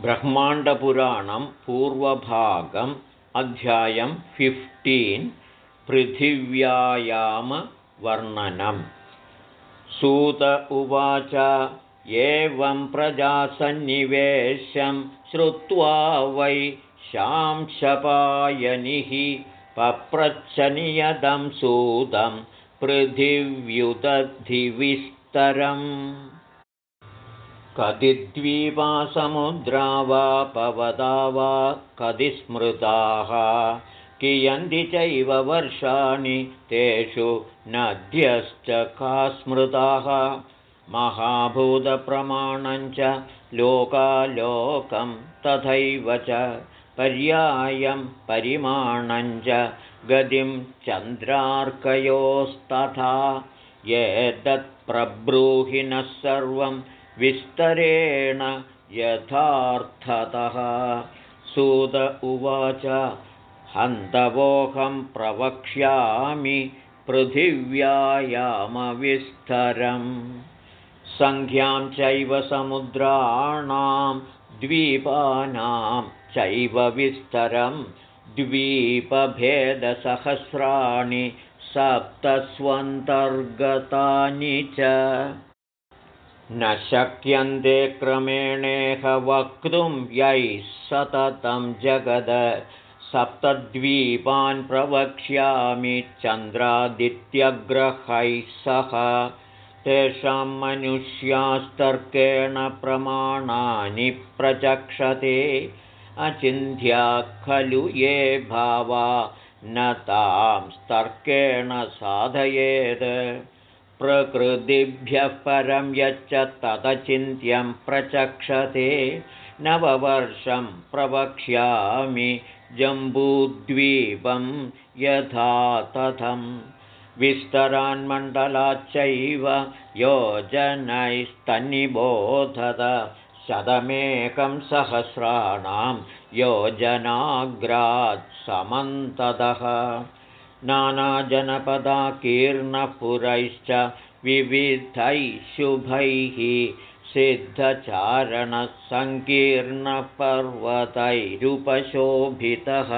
ब्रह्माण्डपुराणं पूर्वभागम् अध्यायं फिफ्टीन् पृथिव्यायामवर्णनं। सूत उवाच एवं प्रजासन्निवेशं श्रुत्वा वै शांशपायनिः पप्रच्छनियदं सूतं पृथिव्युदधिविस्तरम् कति द्वीपा समुद्रा वा पवदा वा कति स्मृताः कियन्ति चैव वर्षाणि तेषु नद्यश्च का स्मृताः महाभूतप्रमाणञ्च लोकालोकं तथैव च पर्यायं परिमाणञ्च गतिं चन्द्रार्कयोस्तथा। एतत्प्रब्रूहिणः सर्वं विस्तरेण यथार्थतः। सुत उवाच हन्तवोऽहं प्रवक्ष्यामि पृथिव्यायामविस्तरम्। सङ्ख्यां चैव समुद्राणां द्वीपानां चैव विस्तरं। द्वीपभेदसहस्राणि सप्तस्वन्तर्गतानि च न शक्यन्ते क्रमेणेह वक्तुं यैः सततं जगद सप्तद्वीपान् प्रवक्ष्यामि चन्द्रादित्यग्रहैः सह। तेषां मनुष्यास्तर्केण प्रमाणानि प्रचक्षते। अचिन्त्या खलु ये भावा न तां स्तर्केण साधयेत् प्रकृतिभ्यः परं यच्च तदचिन्त्यं प्रचक्षते नववर्षं प्रवक्ष्यामि जम्बूद्वीपं यथा तथं। विस्तरान्मण्डलाच्चैव योजनैस्तन्निबोधत शतमेकं सहस्राणां योजनाग्रात् समन्ततः नानाजनपदाकीर्णपुरैश्च विविधैः शुभैः सिद्धचारणसङ्कीर्णपर्वतैरुपशोभितः।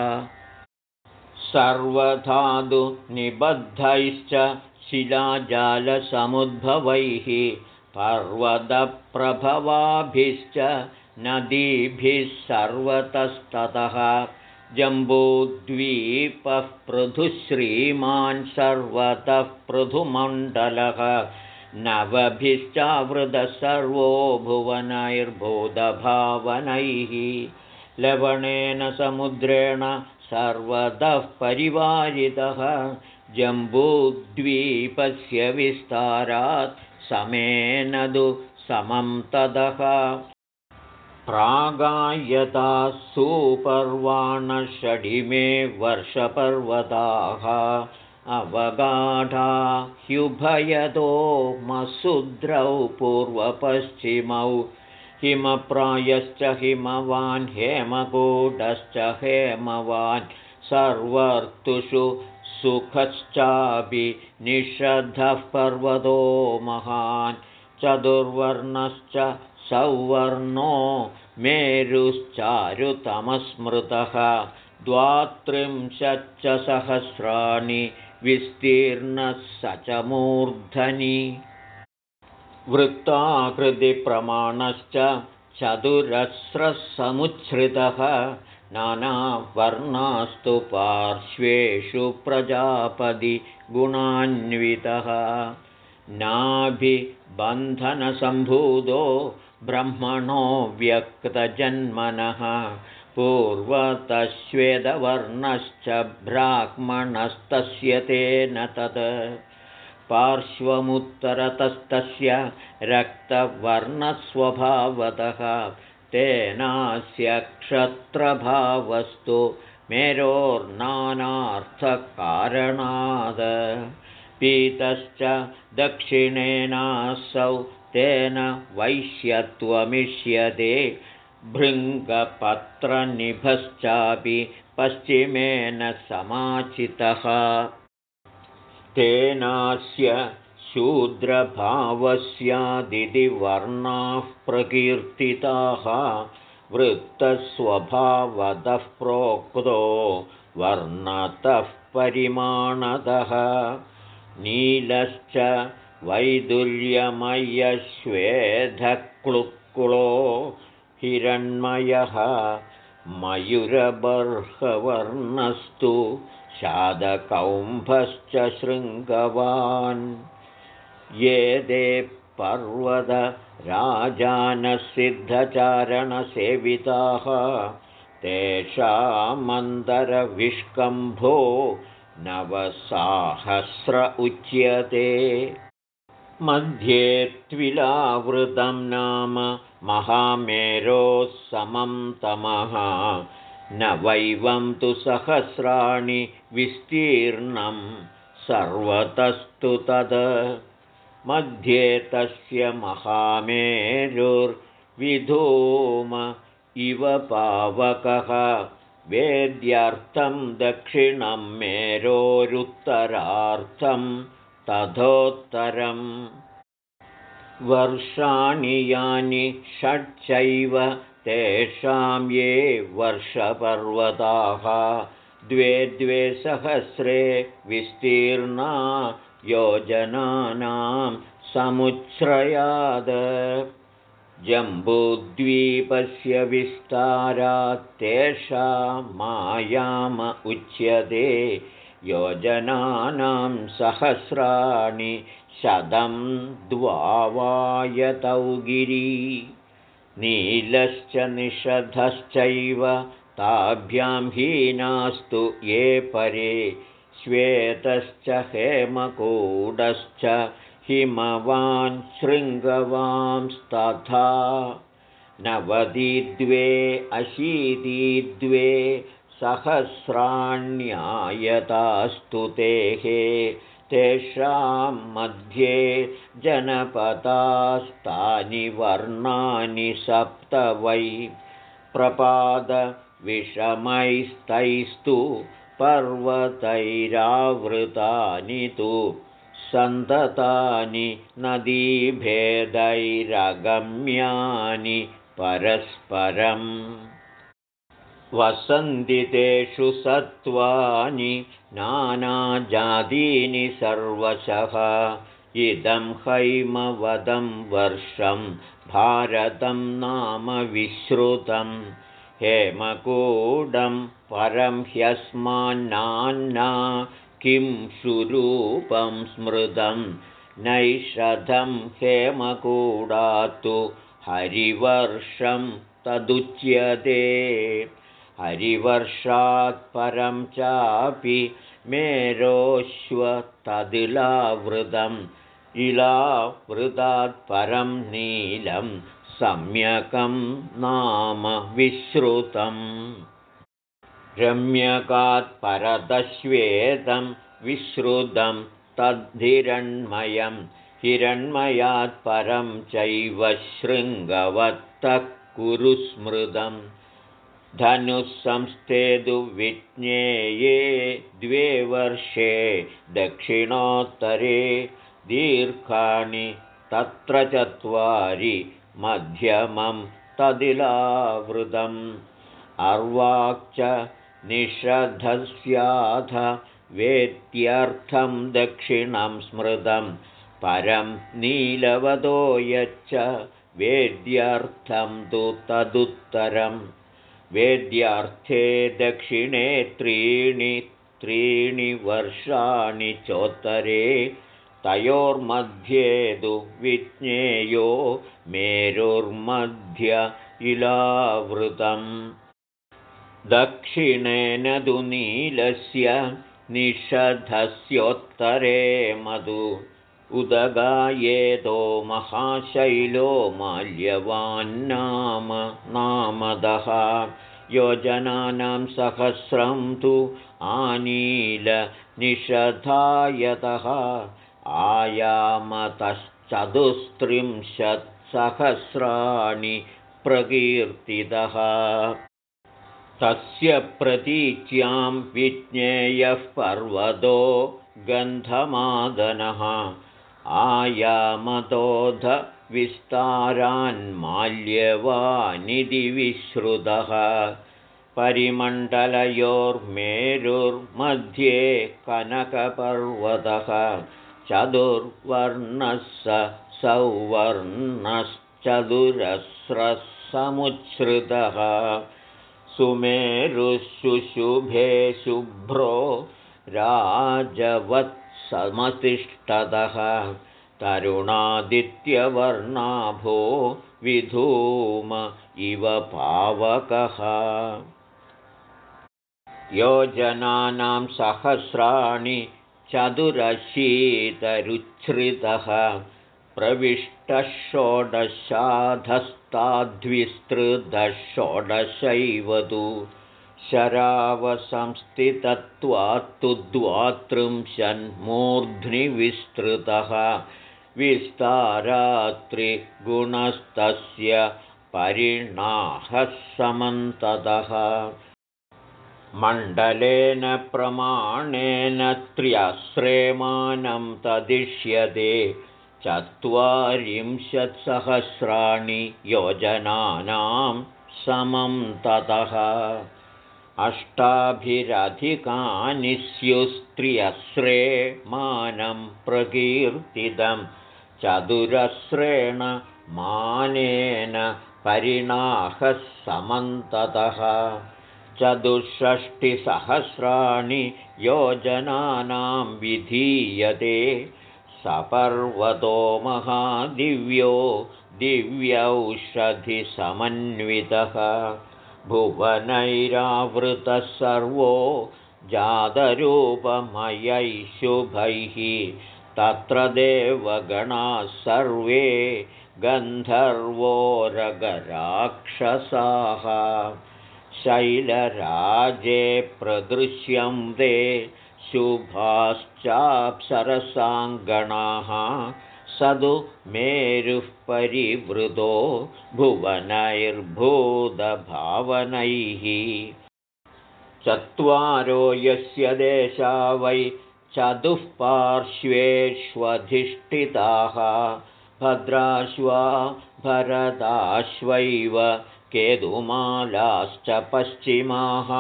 सर्वधातुनिबद्धैश्च शिलाजालसमुद्भवैः पर्वतप्रभवाभिश्च नदीभिः सर्वतस्ततः जम्बूद्वीपः पृथुश्रीमान् सर्वतः पृथुमण्डलः नवभिश्चावृतः सर्वो भुवनैर्भूतभावनैः लवणेन समुद्रेण सर्वतः परिवारितः जम्बूद्वीपस्य विस्तारात् समेनदु समं तदः प्रागायता सुपर्वाणषडिमे वर्षपर्वताः अवगाढा ह्युभयतो मसुद्रौ पूर्वपश्चिमौ हिमप्रायश्च हिमवान् हेमकूटश्च हेमवान् सर्वर्तुषु सुखश्चापि निषद्धः पर्वतो महान् चतुर्वर्णश्च सौवर्णो मेरुश्चारुतमस्मृतः द्वात्रिंशच्च सहस्राणि विस्तीर्णः स च मूर्धनि। वृत्ताकृतिप्रमाणश्च चतुरस्रः समुच्छ्रितः नानावर्णास्तु पार्श्वेषु प्रजापदिगुणान्वितः। नाभिबन्धनसम्भूतो ब्रह्मणो व्यक्तजन्मनः पूर्वतश्वेदवर्णश्च ब्राह्मणस्तस्य तेन तत्। पार्श्वमुत्तरतस्तस्य रक्तवर्णस्वभावतः तेनास्य क्षत्रभावस्तु मेरोर्नानार्थकारणाद् पीतश्च दक्षिणेनासौ तेन वैश्यत्वमिष्यते। भृङ्गपत्रनिभश्चापि पश्चिमेन समाचितः। तेनास्य शूद्रभावस्यादिति वर्णाः प्रकीर्तिताः वृत्तस्वभावतः प्रोक्तो वर्णतः परिमाणतः नीलश्च वैदुर्यमयश्वेधक्लुक्कुलो हिरण्मयः मयूरबर्हवर्णस्तु शादकौम्भश्च शृङ्गवान्। ये दे पर्वतराजानसिद्धचारणसेविताः तेषामन्तरविष्कम्भो नवसाहस्र उच्यते मध्ये त्विलावृतं नाम महामेरोः समं तमः। न वैवं तु सहस्राणि विस्तीर्णं सर्वतस्तु तद्। मध्ये तस्य महामेरुर्विधूम इव पावकः। वेद्यार्थं दक्षिणं मेरोरुत्तरार्थं तथोत्तरम् वर्षाणि यानि षट्चैव तेषां ये वर्षपर्वताः द्वे द्वे सहस्रे विस्तीर्णा योजनानां समुच्छ्रयाद। जम्बूद्वीपस्य विस्तारात् तेषा मायाम उच्यते योजनानां सहस्राणि शतं द्वावायतौ गिरी। नीलश्च निषधश्चैव ताभ्यां हीनास्तु ये परे श्वेतश्च हेमकूडश्च हिमवान् शृङ्गवांस्तथा। नवतिद्वे अशीतिद्वे सहस्राण्यायतास्तु तेः तेषां मध्ये जनपदास्तानि वर्णानि सप्त वै। प्रपादविषमैस्तैस्तु पर्वतैरावृतानि तु सन्ततानि नदीभेदैरगम्यानि परस्परम् वसन्दितेषु सत्त्वानि नानाजातीनि सर्वशः। इदं हैमवदं वर्षं भारतं नाम विश्रुतं। हेमकूडं परं ह्यस्मान्नान्ना किं सुरूपं स्मृतं। नैषधं हेमकूडात्तु हरिवर्षं तदुच्यते हरिवर्षात् परं चापि मेरोश्वतदिलावृतम् इलावृतात् परं नीलं सम्यकं नाम विश्रुतम्। रम्यकात् परदश्वेतं विश्रुतं तद्धिरण्मयं। हिरण्मयात् परं चैव शृङ्गवत्तः कुरु स्मृतम् धनुःसंस्थेदुविज्ञेये द्वे वर्षे दक्षिणोत्तरे दीर्घाणि तत्र चत्वारि मध्यमं तदिलावृतम्। अर्वाक् निषधस्याथ वेत्यर्थं दक्षिणं स्मृतं परं नीलवदो यच्च वेद्यार्थं तु तदुत्तरम् वेद्यार्थे दक्षिणे त्रीणि त्रीणि वर्षाणि चोत्तरे तयोर्मध्ये तु विज्ञेयो मेरुर्मध्य इलावृतम्। दक्षिणेन तु नीलस्य निषधस्योत्तरे मधु उदगायेदो महाशैलो माल्यवान्नाम नामदः। योजनानां सहस्रं तु आनीलनिषधायतः। आयामतश्चतुस्त्रिंशत्सहस्राणि प्रकीर्तितः। तस्य प्रतीच्यां विज्ञेयः पर्वतो गन्धमादनः आयामतोधविस्तारान्माल्यवानिधि विश्रुतः परिमण्डलयोर्मेरुर्मध्ये कनकपर्वतः चतुर्वर्णः स सौवर्णश्चतुरस्रः समुच्छ्रितः सुमेरुशुशुभे शुभ्रो राजवत्समतिष्ठतः तरुणादित्यवर्णाभो विधूम इव पावकः। योजनानां सहस्राणि चतुरशीतरुच्छ्रितः। प्रविष्टः षोडशाधस्ताद्विस्तृतः षोडशैव तु शरावसंस्थितत्वात्तु द्वात्रिंशन्मूर्ध्नि विस्तृतः विस्तारात्रिगुणस्तस्य परिणाहः समन्ततः मण्डलेन प्रमाणेन त्र्यस्रेमानं तदिष्यते। चत्वारिंशत्सहस्राणि योजनानां समं ततः अष्टाभिरधिकानि स्युस्त्रियस्रेमानं प्रकीर्तितं चतुरस्रेण मानेन परिणाहः समन्ततः चतुष्षष्टिसहस्राणि योजनानां विधीयते। सपर्वतो महादिव्यो दिव्यौषधिसमन्वितः भुवनैरावृतः सर्वो जातरूपमयैः शुभैः। तत्र देवगणाः सर्वे गन्धर्वोरगराक्षसाः। शैलराजे प्रदृश्यं ते शुभाश्चाप्सरसाङ्गणाः सदु मेरुः परिवृतो भुवनैर्भूतभावनैः। चत्वारो यस्य देशा वै चतुःपार्श्वेष्वधिष्ठिताः भद्राश्वा भरदाश्वैव केतुमालाश्च पश्चिमाः।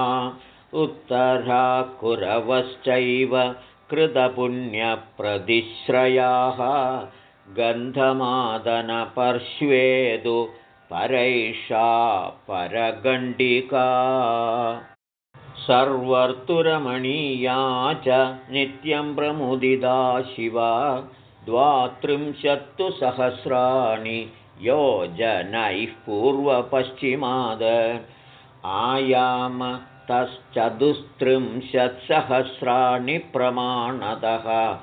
उत्तरा कुरवश्चैव कृतपुण्यप्रतिश्रयाः गन्धमादनपर्श्वेदु परैषा परगण्डिका। सर्वर्तुरमणीया च नित्यं प्रमुदिदा शिवा। द्वात्रिंशत्तु सहस्राणि योजनैः पूर्वपश्चिमाद। आयाम तश्चतुस्त्रिंशत्सहस्राणि प्रमाणतः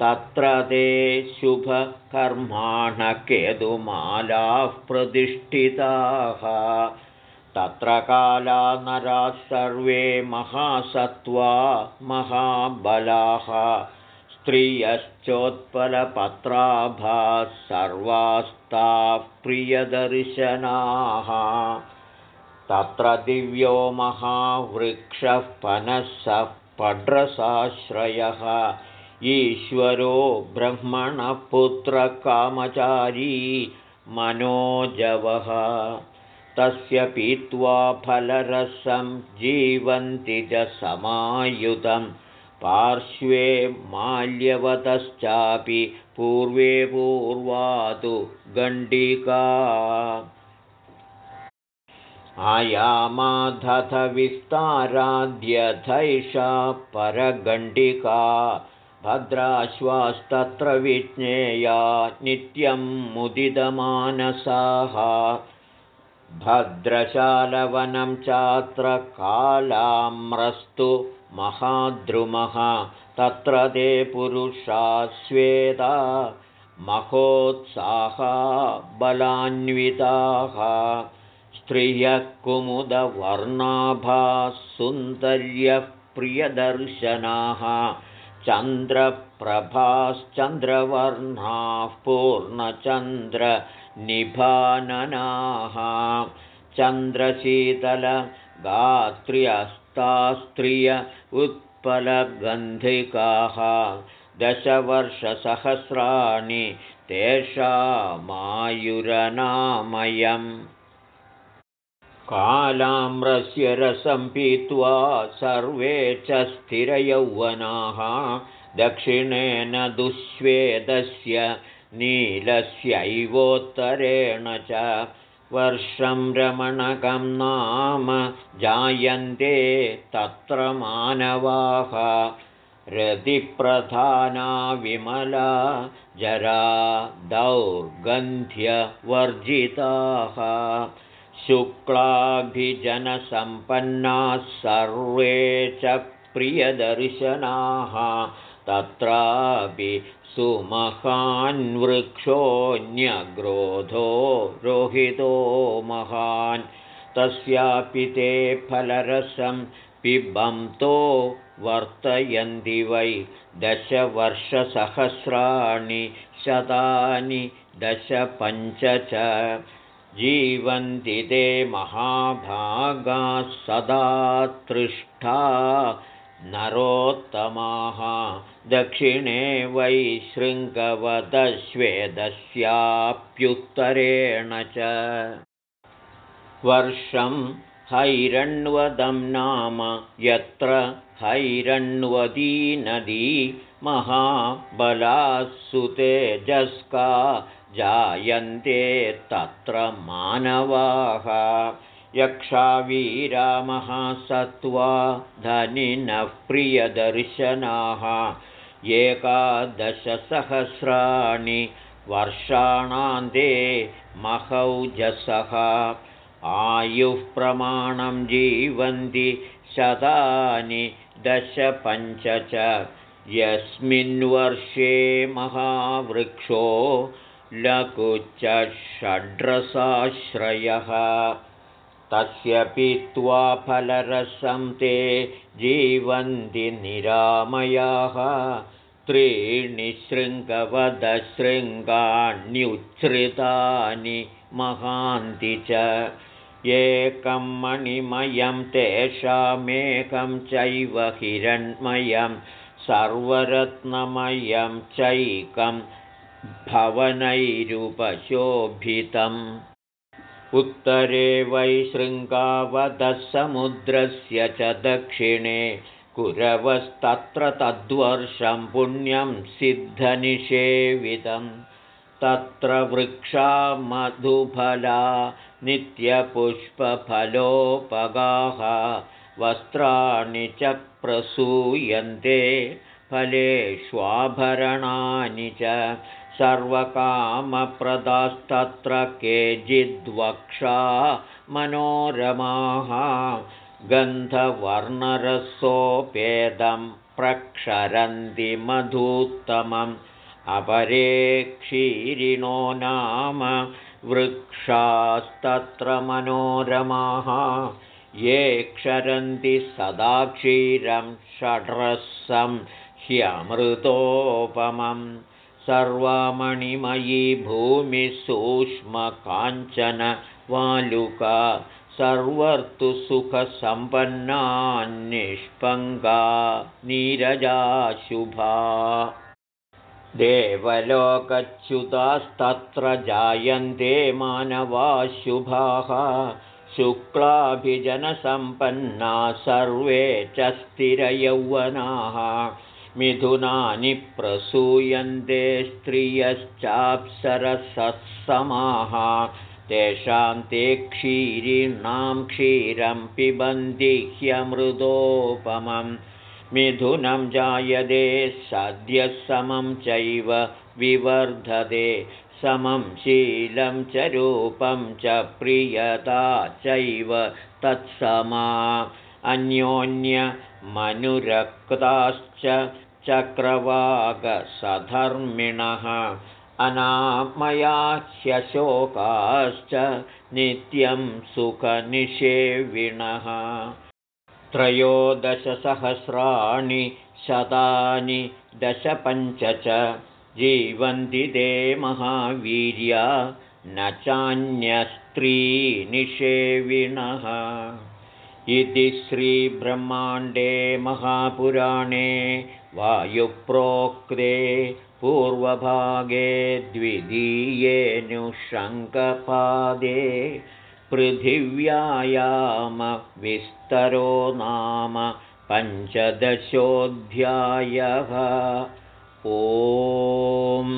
तत्र ते शुभकर्माणकेतुमालाः प्रतिष्ठिताः। तत्र काला नराः सर्वे महासत्त्वा महाबलाः। स्त्रियश्चोत्पलपत्राभाः सर्वास्ताः प्रियदर्शनाः। तत्र दिव्यो महावृक्षः पनसः पड्रसाश्रयः ईश्वरो ब्रह्मणपुत्रकामचारी मनोजवः। तस्य पीत्वा फलरसं जीवन्ति च समायुतम् पार्श्वे माल्यवतश्चापि पूर्वे पूर्वातु गण्डिका। आयामाधथविस्ताराद्यथैषा परगण्डिका भद्राश्वास्तत्र विज्ञेया नित्यं मुदितमानसाः। भद्रशालवनं चात्र कालाम्रस्तु महाद्रुमः तत्र ते पुरुषा स्वेता महोत्साहा बलान्विताः। स्त्रियः कुमुदवर्णाभाः सुन्दर्यः प्रियदर्शनाः चन्द्रप्रभाश्चन्द्रवर्णाः पूर्णचन्द्रनिभाननाः। चन्द्रशीतलगात्र्यस्तास्त्रिय उत्पलगन्धिकाः। दशवर्षसहस्राणि तेषामायुरनामयम् कालाम्रस्य रसं पीत्वा सर्वे च स्थिरयौवनाः। दक्षिणेन दुःश्वेदस्य नीलस्यैवोत्तरेण च वर्षं रमणकं नाम जायन्ते तत्र मानवाः। रतिप्रधाना विमला जरा दौर्गन्ध्यवर्जिताः शुक्लाभिजनसम्पन्नाः सर्वे च प्रियदर्शनाः। तत्रापि सुमहान्वृक्षोऽन्यग्रोधो रोहितो महान्। तस्यापि ते फलरसं पिबन्तो वर्तयन्ति वै दशवर्षसहस्राणि शतानि दशपञ्च च जीवन्ति ते महाभागाः सदा तृष्ठा नरोत्तमाः। दक्षिणे वै शृङ्गवदश्वेदस्याप्युत्तरेण च। वर्षं हैरण्वदं नाम यत्र हैरण्वदी नदी महाबलासुतेजस्का जायन्ते तत्र मानवाः। यक्षावीरामहासत्त्वा धनिनः प्रियदर्शनाः। एकादशसहस्राणि वर्षाणान्ते महौजसः आयुः प्रमाणं जीवन्ति शतानि दशपञ्च च। यस्मिन् वर्षे महावृक्षो लकुच्च षड्रसाश्रयः तस्य पीत्वा फलरसं ते जीवन्ति निरामयाः। त्रीणि शृङ्गवदशृङ्गाण्युच्छ्रितानि महान्ति च। एकं मणिमयं तेषामेकं चैव हिरण्मयं। सर्वरत्नमयं चैकं भवनैरुपशोभितम्। उत्तरे वै शृङ्गावदसमुद्रस्य च दक्षिणे कुरवस्तत्र तद्वर्षं पुण्यं सिद्धनिषेवितं तत्र वृक्षा मधुफला नित्यपुष्पफलोपगाः वस्त्राणि च प्रसूयन्ते फलेष्वाभरणानि च सर्वकामप्रदास्तत्र केचिद्वक्षा मनोरमाः गन्धवर्णरसोपेदं प्रक्षरन्ति मधुत्तमम् अपरे क्षीरिणो नाम वृक्षास्तत्र मनोरमाः ये क्षरन्ति सदा क्षीरं षड्रसं ह्यमृतोपमम् सर्वामणिमयी भूमिसूक्ष्मकाञ्चन वालुका सर्वर्तु सुखसम्पन्नान्निष्पङ्गा नीरजाशुभा देवलोकच्युतास्तत्र जायन्ते मानवाशुभाः शुक्लाभिजनसम्पन्ना सर्वे च स्थिरयौवनाः मिथुनानि प्रसूयन्ते स्त्रियश्चाप्सरसत्समाः तेषां ते क्षीरिणां क्षीरं पिबन्ति ह्यमृदोपमं। मिथुनं जायते सद्यः समं चैव विवर्धते। समं शीलं च रूपं च प्रियता चैव तत्समा। अन्योन्यमनुरक्ताश्च चक्रवाकसधर्मिणः अनामयाह्यशोकाश्च नित्यं सुखनिषेविणः। त्रयोदशसहस्राणि शतानि दशपञ्च च जीवन्ति ते महावीर्या न चान्यस्त्रीनिषेविणः। इति श्रीब्रह्माण्डे महापुराणे वायुप्रोक्ते पूर्वभागे द्वितीयेऽनुशङ्कपादे पृथिव्यायामविस्तरो नाम पञ्चदशोऽध्यायः। ॐ